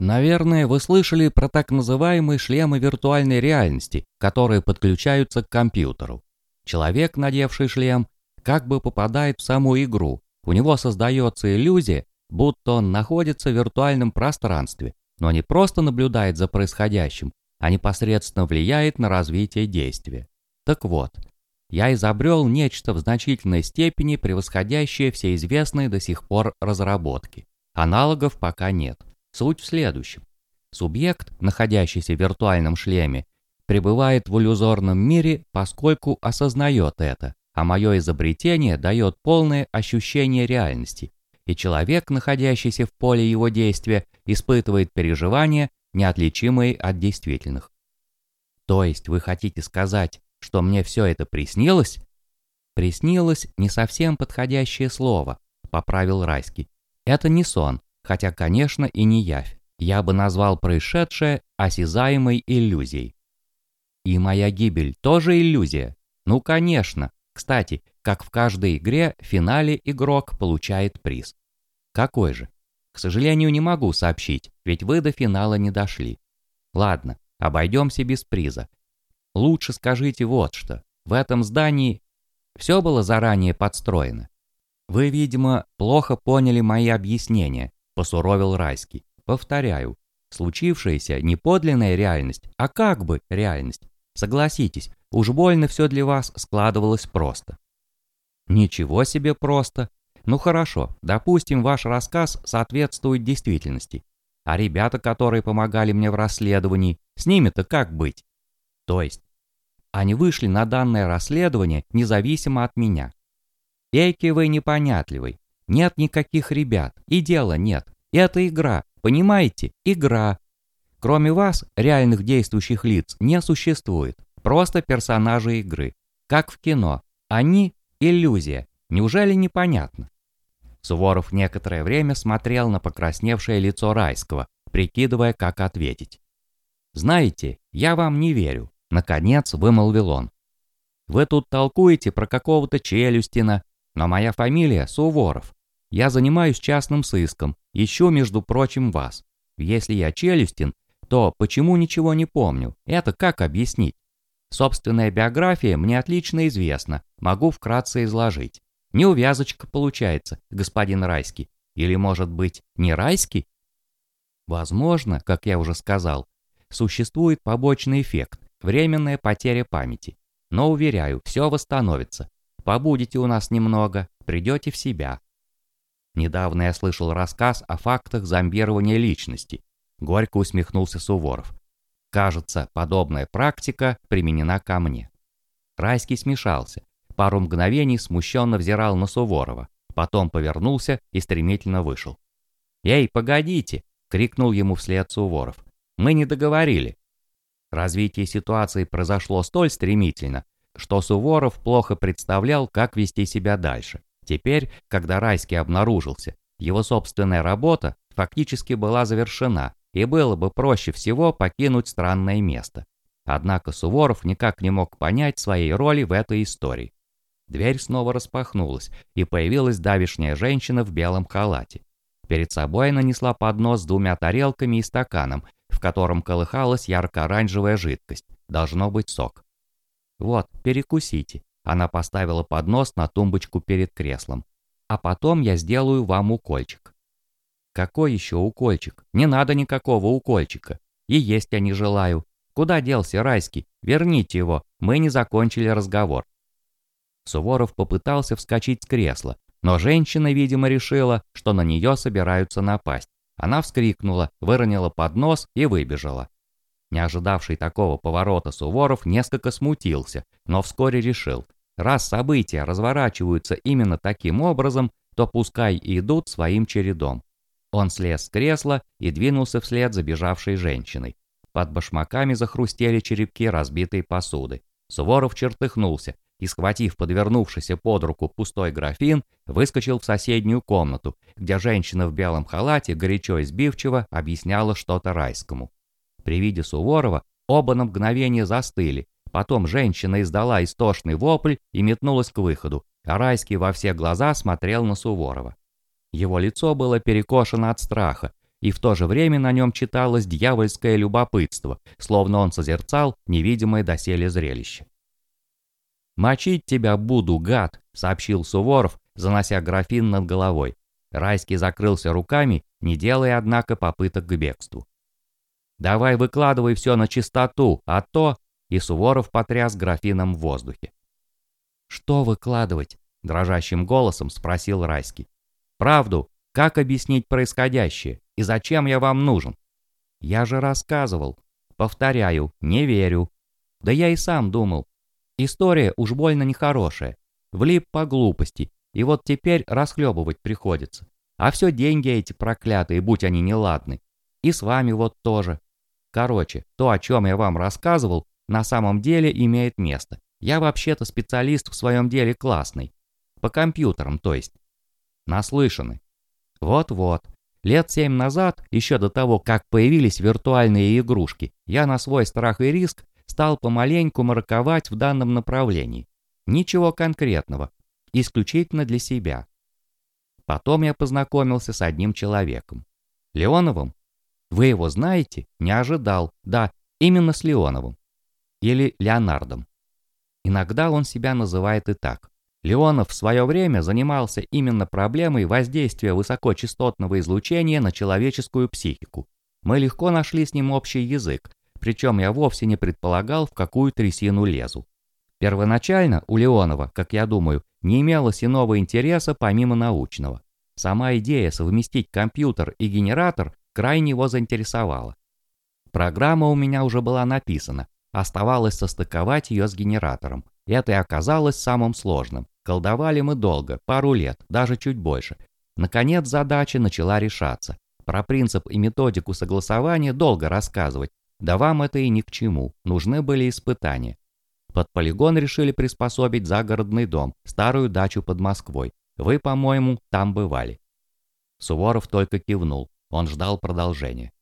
Наверное, вы слышали про так называемые шлемы виртуальной реальности, которые подключаются к компьютеру. Человек, надевший шлем, как бы попадает в саму игру. У него создается иллюзия, будто он находится в виртуальном пространстве, но не просто наблюдает за происходящим, а непосредственно влияет на развитие действия. Так вот, я изобрел нечто в значительной степени превосходящее все известные до сих пор разработки. Аналогов пока нет. Суть в следующем. Субъект, находящийся в виртуальном шлеме, пребывает в иллюзорном мире, поскольку осознает это, а мое изобретение дает полное ощущение реальности, и человек, находящийся в поле его действия, испытывает переживания, неотличимые от действительных. То есть вы хотите сказать, что мне все это приснилось? Приснилось не совсем подходящее слово, поправил Райский. Это не сон, хотя, конечно, и не явь. Я бы назвал происшедшее осязаемой иллюзией. И моя гибель тоже иллюзия? Ну, конечно. Кстати, как в каждой игре, в финале игрок получает приз. Какой же? К сожалению, не могу сообщить, ведь вы до финала не дошли. Ладно, обойдемся без приза. Лучше скажите вот что. В этом здании все было заранее подстроено. Вы, видимо, плохо поняли мои объяснения, посуровил Райский. Повторяю, случившаяся не подлинная реальность, а как бы реальность. Согласитесь, уж больно все для вас складывалось просто. Ничего себе просто. Ну хорошо, допустим, ваш рассказ соответствует действительности. А ребята, которые помогали мне в расследовании, с ними-то как быть? То есть, они вышли на данное расследование независимо от меня. Эки вы непонятливый. Нет никаких ребят, и дела нет. Это игра, понимаете? Игра. Кроме вас, реальных действующих лиц не существует. Просто персонажи игры. Как в кино. Они – иллюзия. Неужели непонятно? Суворов некоторое время смотрел на покрасневшее лицо Райского, прикидывая, как ответить. «Знаете, я вам не верю», — наконец вымолвил он. «Вы тут толкуете про какого-то Челюстина, но моя фамилия Суворов. Я занимаюсь частным сыском, ищу, между прочим, вас. Если я Челюстин, то почему ничего не помню? Это как объяснить? Собственная биография мне отлично известна, могу вкратце изложить. Неувязочка получается, господин Райский. Или, может быть, не Райский? Возможно, как я уже сказал, существует побочный эффект, временная потеря памяти. Но, уверяю, все восстановится. Побудете у нас немного, придете в себя. Недавно я слышал рассказ о фактах зомбирования личности. Горько усмехнулся Суворов. Кажется, подобная практика применена ко мне. Райский смешался, Пару мгновений смущенно взирал на Суворова, потом повернулся и стремительно вышел. «Эй, погодите!» — крикнул ему вслед Суворов. «Мы не договорили». Развитие ситуации произошло столь стремительно, что Суворов плохо представлял, как вести себя дальше. Теперь, когда Райский обнаружился, его собственная работа фактически была завершена, и было бы проще всего покинуть странное место. Однако Суворов никак не мог понять своей роли в этой истории. Дверь снова распахнулась, и появилась давишняя женщина в белом халате. Перед собой она несла поднос с двумя тарелками и стаканом, в котором колыхалась ярко-оранжевая жидкость, должно быть сок. «Вот, перекусите». Она поставила поднос на тумбочку перед креслом. «А потом я сделаю вам укольчик». «Какой еще укольчик? Не надо никакого укольчика. И есть я не желаю. Куда делся Райский? Верните его, мы не закончили разговор». Суворов попытался вскочить с кресла, но женщина, видимо, решила, что на нее собираются напасть. Она вскрикнула, выронила поднос и выбежала. Не ожидавший такого поворота Суворов несколько смутился, но вскоре решил, раз события разворачиваются именно таким образом, то пускай идут своим чередом. Он слез с кресла и двинулся вслед за бежавшей женщиной. Под башмаками захрустели черепки разбитой посуды. Суворов чертыхнулся, и, схватив подвернувшийся под руку пустой графин, выскочил в соседнюю комнату, где женщина в белом халате горячо и сбивчиво объясняла что-то райскому. При виде Суворова оба на мгновение застыли, потом женщина издала истошный вопль и метнулась к выходу, а Райский во все глаза смотрел на Суворова. Его лицо было перекошено от страха, и в то же время на нем читалось дьявольское любопытство, словно он созерцал невидимое доселе зрелище. «Мочить тебя буду, гад!» — сообщил Суворов, занося графин над головой. Райский закрылся руками, не делая, однако, попыток к бегству. «Давай выкладывай все на чистоту, а то...» И Суворов потряс графином в воздухе. «Что выкладывать?» — дрожащим голосом спросил Райский. «Правду. Как объяснить происходящее? И зачем я вам нужен?» «Я же рассказывал. Повторяю, не верю. Да я и сам думал. История уж больно нехорошая. Влип по глупости, и вот теперь расхлебывать приходится. А все деньги эти проклятые, будь они неладны. И с вами вот тоже. Короче, то, о чем я вам рассказывал, на самом деле имеет место. Я вообще-то специалист в своем деле классный. По компьютерам, то есть. Наслышаны. Вот-вот. Лет семь назад, еще до того, как появились виртуальные игрушки, я на свой страх и риск стал помаленьку мараковать в данном направлении. Ничего конкретного, исключительно для себя. Потом я познакомился с одним человеком. Леоновым? Вы его знаете? Не ожидал. Да, именно с Леоновым. Или Леонардом. Иногда он себя называет и так. Леонов в свое время занимался именно проблемой воздействия высокочастотного излучения на человеческую психику. Мы легко нашли с ним общий язык, причем я вовсе не предполагал, в какую трясину лезу. Первоначально у Леонова, как я думаю, не имелось иного интереса помимо научного. Сама идея совместить компьютер и генератор крайне его заинтересовала. Программа у меня уже была написана, оставалось состыковать ее с генератором. Это и оказалось самым сложным. Колдовали мы долго, пару лет, даже чуть больше. Наконец задача начала решаться. Про принцип и методику согласования долго рассказывать, да вам это и ни к чему, нужны были испытания. Под полигон решили приспособить загородный дом, старую дачу под Москвой. Вы, по-моему, там бывали. Суворов только кивнул, он ждал продолжения.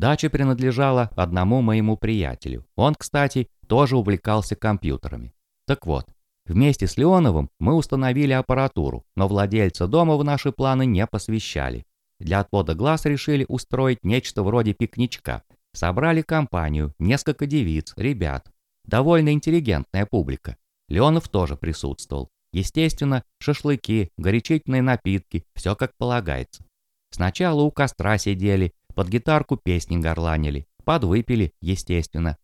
Дача принадлежала одному моему приятелю. Он, кстати, тоже увлекался компьютерами. Так вот, вместе с Леоновым мы установили аппаратуру, но владельца дома в наши планы не посвящали. Для отвода глаз решили устроить нечто вроде пикничка. Собрали компанию, несколько девиц, ребят, Довольно интеллигентная публика. Леонов тоже присутствовал. Естественно, шашлыки, горячительные напитки, все как полагается. Сначала у костра сидели, под гитарку песни горланили, подвыпили, естественно.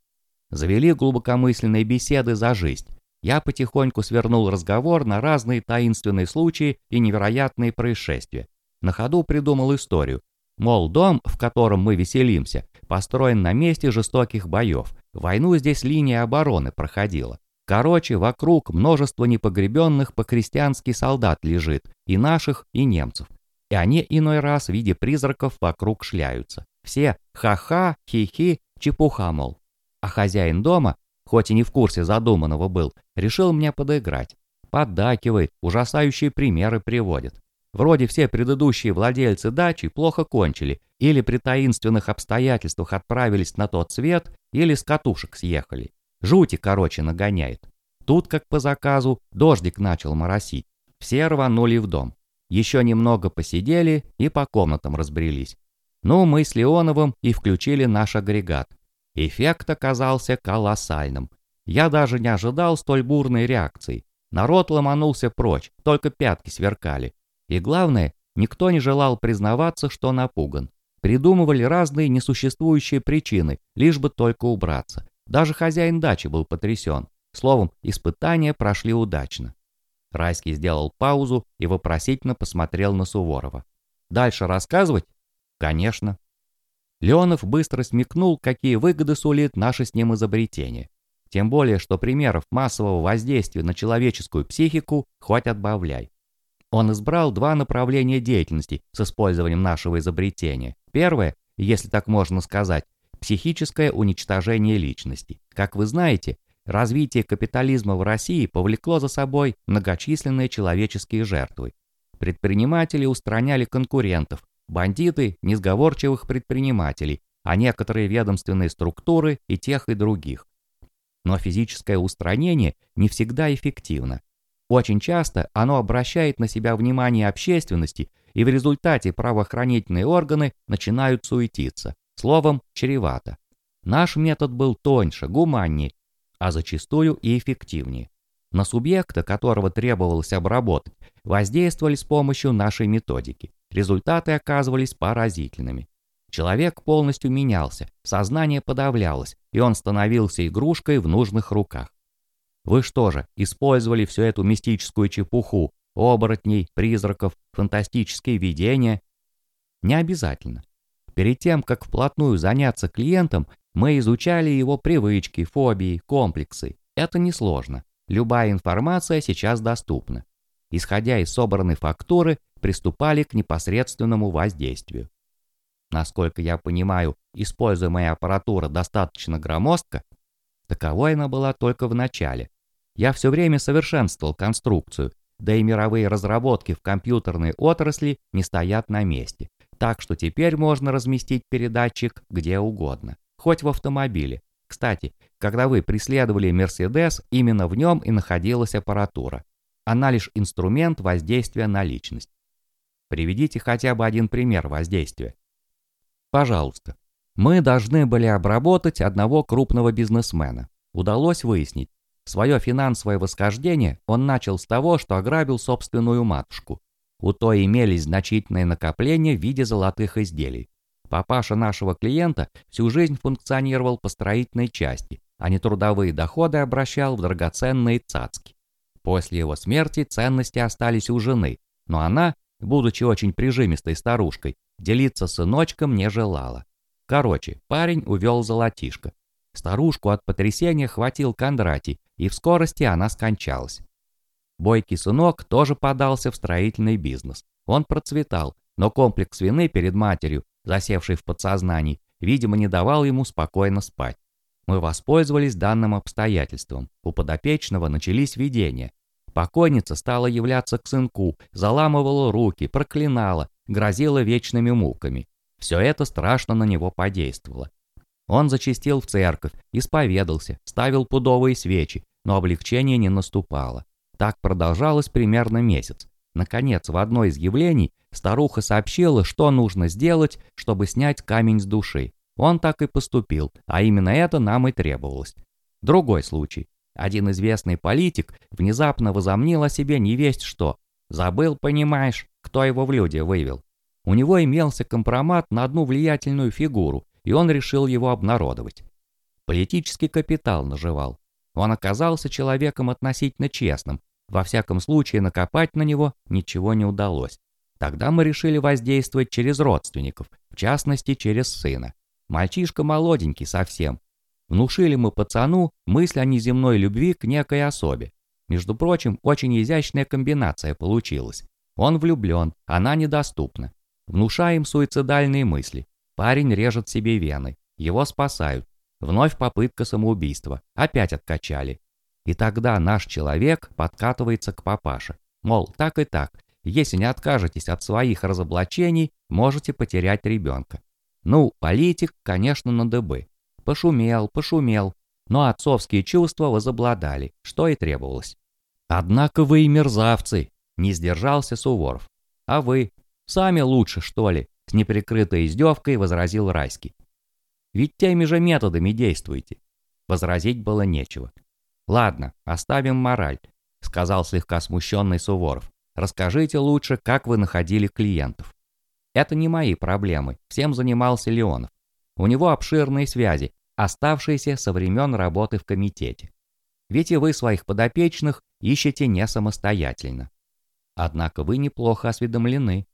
Завели глубокомысленные беседы за жизнь. Я потихоньку свернул разговор на разные таинственные случаи и невероятные происшествия. На ходу придумал историю. Мол, дом, в котором мы веселимся, построен на месте жестоких боев, Войну здесь линия обороны проходила. Короче, вокруг множество непогребенных по-крестьянски солдат лежит, и наших, и немцев. И они иной раз в виде призраков вокруг шляются. Все ха-ха, хи-хи, чепуха, мол. А хозяин дома, хоть и не в курсе задуманного был, решил мне подыграть. Поддакивает, ужасающие примеры приводит. Вроде все предыдущие владельцы дачи плохо кончили, или при таинственных обстоятельствах отправились на тот свет, или с катушек съехали. Жути, короче, нагоняет. Тут, как по заказу, дождик начал моросить. Все рванули в дом. Еще немного посидели и по комнатам разбрелись. Ну, мы с Леоновым и включили наш агрегат. Эффект оказался колоссальным. Я даже не ожидал столь бурной реакции. Народ ломанулся прочь, только пятки сверкали. И главное, никто не желал признаваться, что напуган. Придумывали разные несуществующие причины, лишь бы только убраться. Даже хозяин дачи был потрясен. Словом, испытания прошли удачно. Райский сделал паузу и вопросительно посмотрел на Суворова. «Дальше рассказывать?» «Конечно». Леонов быстро смекнул, какие выгоды сулит наше с ним изобретение. Тем более, что примеров массового воздействия на человеческую психику хоть отбавляй. Он избрал два направления деятельности с использованием нашего изобретения. Первое, если так можно сказать, психическое уничтожение личности. Как вы знаете, развитие капитализма в России повлекло за собой многочисленные человеческие жертвы. Предприниматели устраняли конкурентов, бандиты – несговорчивых предпринимателей, а некоторые ведомственные структуры и тех, и других. Но физическое устранение не всегда эффективно. Очень часто оно обращает на себя внимание общественности и в результате правоохранительные органы начинают суетиться. Словом, чревато. Наш метод был тоньше, гуманнее, а зачастую и эффективнее. На субъекта, которого требовалось обработать, воздействовали с помощью нашей методики. Результаты оказывались поразительными. Человек полностью менялся, сознание подавлялось, и он становился игрушкой в нужных руках. Вы что же, использовали всю эту мистическую чепуху, оборотней, призраков, фантастические видения? Не обязательно. Перед тем, как вплотную заняться клиентом, мы изучали его привычки, фобии, комплексы. Это несложно. Любая информация сейчас доступна. Исходя из собранной фактуры, приступали к непосредственному воздействию. Насколько я понимаю, используемая аппаратура достаточно громоздка, таковой она была только в начале. Я все время совершенствовал конструкцию, да и мировые разработки в компьютерной отрасли не стоят на месте. Так что теперь можно разместить передатчик где угодно, хоть в автомобиле. Кстати, когда вы преследовали Мерседес, именно в нем и находилась аппаратура. Она лишь инструмент воздействия на личность. Приведите хотя бы один пример воздействия. Пожалуйста. Мы должны были обработать одного крупного бизнесмена. Удалось выяснить. Свое финансовое восхождение он начал с того, что ограбил собственную матушку. У той имелись значительные накопления в виде золотых изделий. Папаша нашего клиента всю жизнь функционировал по строительной части, а не трудовые доходы обращал в драгоценные цацки. После его смерти ценности остались у жены, но она, будучи очень прижимистой старушкой, делиться с сыночком не желала. Короче, парень увел золотишко. Старушку от потрясения хватил Кондратий, и в скорости она скончалась. Бойкий сынок тоже подался в строительный бизнес. Он процветал, но комплекс вины перед матерью, засевший в подсознании, видимо, не давал ему спокойно спать. Мы воспользовались данным обстоятельством. У подопечного начались видения. Покойница стала являться к сынку, заламывала руки, проклинала, грозила вечными муками. Все это страшно на него подействовало. Он зачастил в церковь, исповедался, ставил пудовые свечи, но облегчение не наступало. Так продолжалось примерно месяц. Наконец, в одно из явлений старуха сообщила, что нужно сделать, чтобы снять камень с души. Он так и поступил, а именно это нам и требовалось. Другой случай. Один известный политик внезапно возомнил о себе невесть что. Забыл, понимаешь, кто его в люди вывел. У него имелся компромат на одну влиятельную фигуру, и он решил его обнародовать. Политический капитал наживал. Он оказался человеком относительно честным, во всяком случае накопать на него ничего не удалось. Тогда мы решили воздействовать через родственников, в частности через сына. Мальчишка молоденький совсем. Внушили мы пацану мысль о неземной любви к некой особе. Между прочим, очень изящная комбинация получилась. Он влюблен, она недоступна. Внушаем суицидальные мысли. Парень режет себе вены. Его спасают. Вновь попытка самоубийства. Опять откачали. И тогда наш человек подкатывается к папаше. Мол, так и так. Если не откажетесь от своих разоблачений, можете потерять ребенка. Ну, политик, конечно, на дыбы. Пошумел, пошумел. Но отцовские чувства возобладали, что и требовалось. «Однако вы и мерзавцы!» — не сдержался Суворов. «А вы? Сами лучше, что ли?» — с неприкрытой издевкой возразил Райский. «Ведь теми же методами действуете». Возразить было нечего. «Ладно, оставим мораль», — сказал слегка смущенный Суворов. «Расскажите лучше, как вы находили клиентов». Это не мои проблемы, всем занимался Леонов. У него обширные связи, оставшиеся со времен работы в комитете. Ведь и вы своих подопечных ищете не самостоятельно. Однако вы неплохо осведомлены.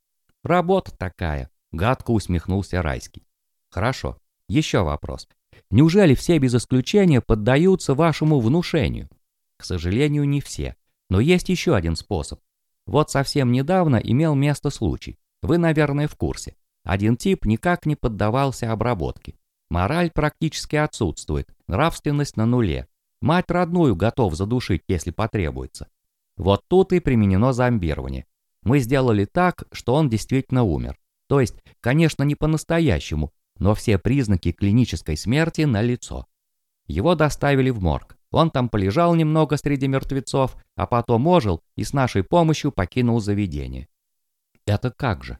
Работа такая, гадко усмехнулся Райский. Хорошо, еще вопрос. Неужели все без исключения поддаются вашему внушению? К сожалению, не все. Но есть еще один способ. Вот совсем недавно имел место случай. Вы, наверное, в курсе. Один тип никак не поддавался обработке. Мораль практически отсутствует, нравственность на нуле. Мать родную готов задушить, если потребуется. Вот тут и применено зомбирование. Мы сделали так, что он действительно умер. То есть, конечно, не по-настоящему, но все признаки клинической смерти налицо. Его доставили в морг. Он там полежал немного среди мертвецов, а потом ожил и с нашей помощью покинул заведение. Это как же?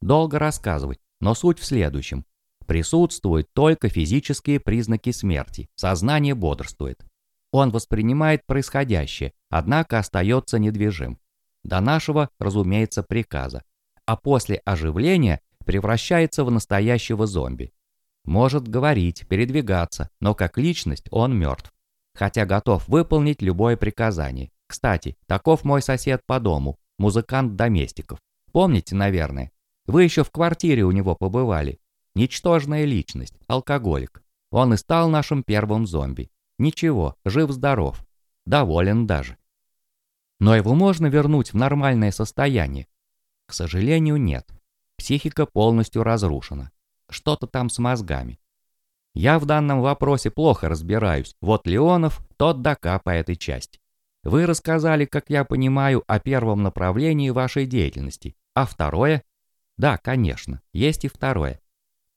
Долго рассказывать, но суть в следующем. Присутствуют только физические признаки смерти, сознание бодрствует. Он воспринимает происходящее, однако остается недвижим. До нашего, разумеется, приказа. А после оживления превращается в настоящего зомби. Может говорить, передвигаться, но как личность он мертв. Хотя готов выполнить любое приказание. Кстати, таков мой сосед по дому, музыкант Доместиков. Помните, наверное? Вы еще в квартире у него побывали. Ничтожная личность, алкоголик. Он и стал нашим первым зомби. Ничего, жив-здоров. Доволен даже. Но его можно вернуть в нормальное состояние? К сожалению, нет. Психика полностью разрушена. Что-то там с мозгами. Я в данном вопросе плохо разбираюсь. Вот Леонов, тот дока по этой части. Вы рассказали, как я понимаю, о первом направлении вашей деятельности. А второе? Да, конечно, есть и второе.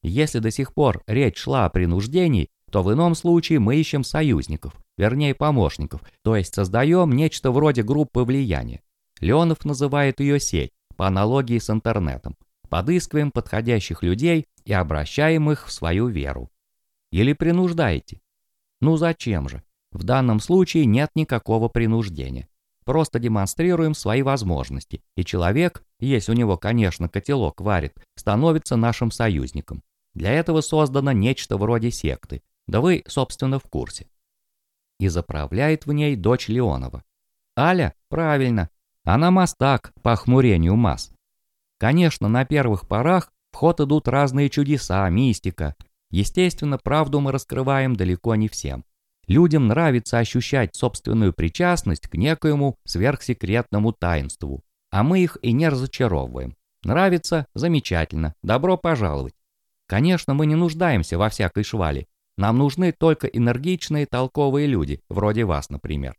Если до сих пор речь шла о принуждении, то в ином случае мы ищем союзников, вернее помощников, то есть создаем нечто вроде группы влияния. Леонов называет ее сеть, по аналогии с интернетом. Подыскиваем подходящих людей и обращаем их в свою веру. Или принуждаете? Ну зачем же? В данном случае нет никакого принуждения. Просто демонстрируем свои возможности, и человек, если у него, конечно, котелок варит, становится нашим союзником. Для этого создано нечто вроде секты, да вы, собственно, в курсе. И заправляет в ней дочь Леонова. Аля? Правильно. Она мастак по охмурению масс. Конечно, на первых порах в ход идут разные чудеса, мистика. Естественно, правду мы раскрываем далеко не всем. Людям нравится ощущать собственную причастность к некоему сверхсекретному таинству, а мы их и не разочаровываем. Нравится? Замечательно. Добро пожаловать. Конечно, мы не нуждаемся во всякой швали. Нам нужны только энергичные толковые люди, вроде вас, например.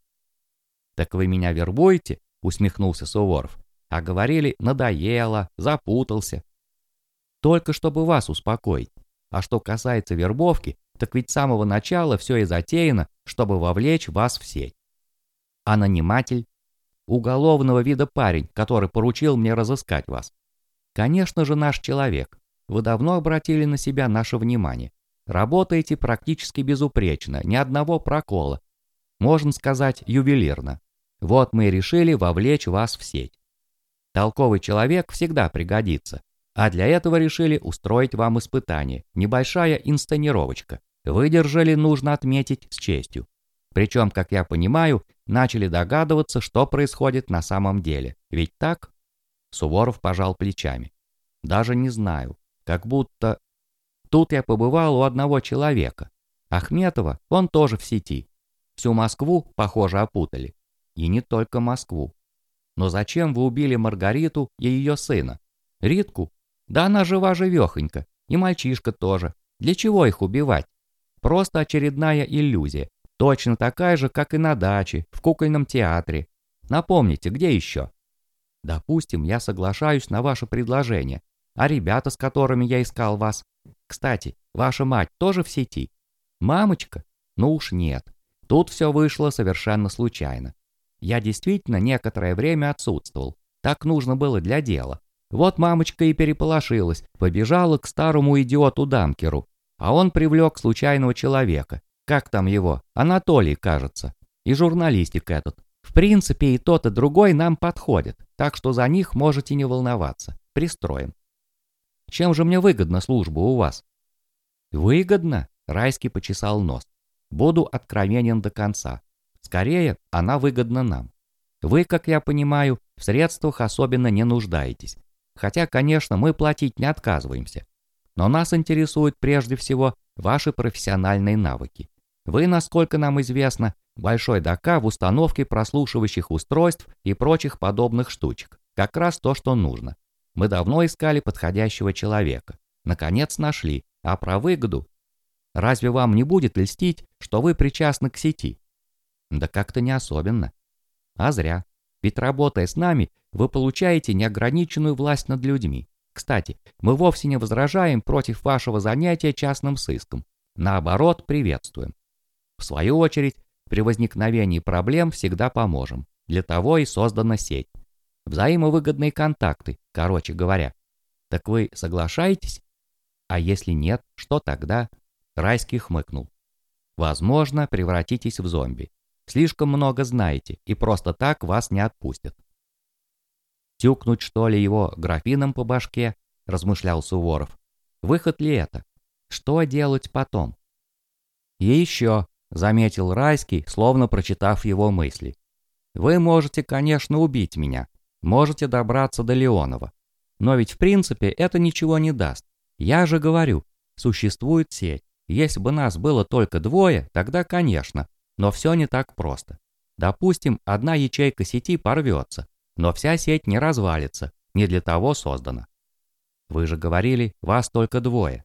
«Так вы меня вербуете?» — усмехнулся Суворов. «А говорили, надоело, запутался». «Только чтобы вас успокоить. А что касается вербовки, так ведь с самого начала все и затеяно, чтобы вовлечь вас в сеть. А наниматель? Уголовного вида парень, который поручил мне разыскать вас. Конечно же, наш человек. Вы давно обратили на себя наше внимание. Работаете практически безупречно, ни одного прокола. Можно сказать, ювелирно. Вот мы и решили вовлечь вас в сеть. Толковый человек всегда пригодится. А для этого решили устроить вам испытание, небольшая инсценировочка. Выдержали, нужно отметить, с честью. Причем, как я понимаю, начали догадываться, что происходит на самом деле. Ведь так? Суворов пожал плечами. Даже не знаю. Как будто... Тут я побывал у одного человека. Ахметова, он тоже в сети. Всю Москву, похоже, опутали. И не только Москву. Но зачем вы убили Маргариту и ее сына? Ритку? Да она жива-живехонька. И мальчишка тоже. Для чего их убивать? Просто очередная иллюзия. Точно такая же, как и на даче, в кукольном театре. Напомните, где еще? Допустим, я соглашаюсь на ваше предложение. А ребята, с которыми я искал вас? Кстати, ваша мать тоже в сети? Мамочка? Ну уж нет. Тут все вышло совершенно случайно. Я действительно некоторое время отсутствовал. Так нужно было для дела. Вот мамочка и переполошилась, побежала к старому идиоту Дамкеру. А он привлек случайного человека. Как там его? Анатолий, кажется. И журналистик этот. В принципе, и тот, и другой нам подходят. Так что за них можете не волноваться. Пристроим. Чем же мне выгодна служба у вас? Выгодно? Райский почесал нос. Буду откровенен до конца. Скорее, она выгодна нам. Вы, как я понимаю, в средствах особенно не нуждаетесь. Хотя, конечно, мы платить не отказываемся. Но нас интересуют прежде всего ваши профессиональные навыки. Вы, насколько нам известно, большой ДК в установке прослушивающих устройств и прочих подобных штучек. Как раз то, что нужно. Мы давно искали подходящего человека. Наконец нашли. А про выгоду? Разве вам не будет льстить, что вы причастны к сети? Да как-то не особенно. А зря. Ведь работая с нами, вы получаете неограниченную власть над людьми. Кстати, мы вовсе не возражаем против вашего занятия частным сыском. Наоборот, приветствуем. В свою очередь, при возникновении проблем всегда поможем. Для того и создана сеть. Взаимовыгодные контакты, короче говоря. Так вы соглашаетесь? А если нет, что тогда? Райский хмыкнул. Возможно, превратитесь в зомби. Слишком много знаете, и просто так вас не отпустят. Тюкнуть, что ли, его графином по башке, размышлял Суворов. Выход ли это? Что делать потом? И еще, заметил Райский, словно прочитав его мысли. Вы можете, конечно, убить меня. Можете добраться до Леонова. Но ведь в принципе это ничего не даст. Я же говорю, существует сеть. Если бы нас было только двое, тогда конечно. Но все не так просто. Допустим, одна ячейка сети порвется, но вся сеть не развалится, не для того создана. Вы же говорили, вас только двое.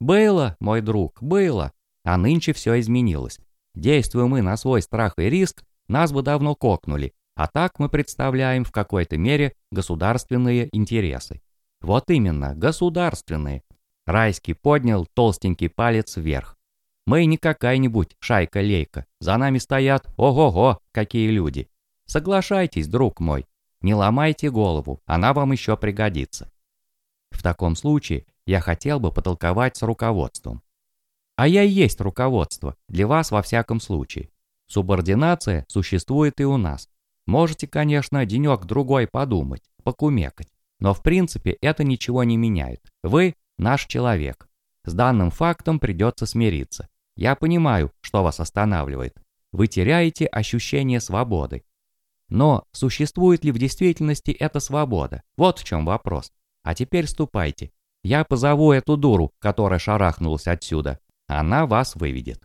Было, мой друг, было. А нынче все изменилось. Действуя мы на свой страх и риск, нас бы давно кокнули, а так мы представляем в какой-то мере государственные интересы. Вот именно, государственные. Райский поднял толстенький палец вверх. Мы не какая-нибудь шайка-лейка. За нами стоят, ого-го, какие люди. Соглашайтесь, друг мой. Не ломайте голову, она вам еще пригодится. В таком случае я хотел бы потолковать с руководством. А я и есть руководство, для вас во всяком случае. Субординация существует и у нас. Можете, конечно, денек-другой подумать, покумекать. Но в принципе это ничего не меняет. Вы наш человек. С данным фактом придется смириться. Я понимаю, что вас останавливает. Вы теряете ощущение свободы. Но существует ли в действительности эта свобода? Вот в чем вопрос. А теперь ступайте. Я позову эту дуру, которая шарахнулась отсюда. Она вас выведет.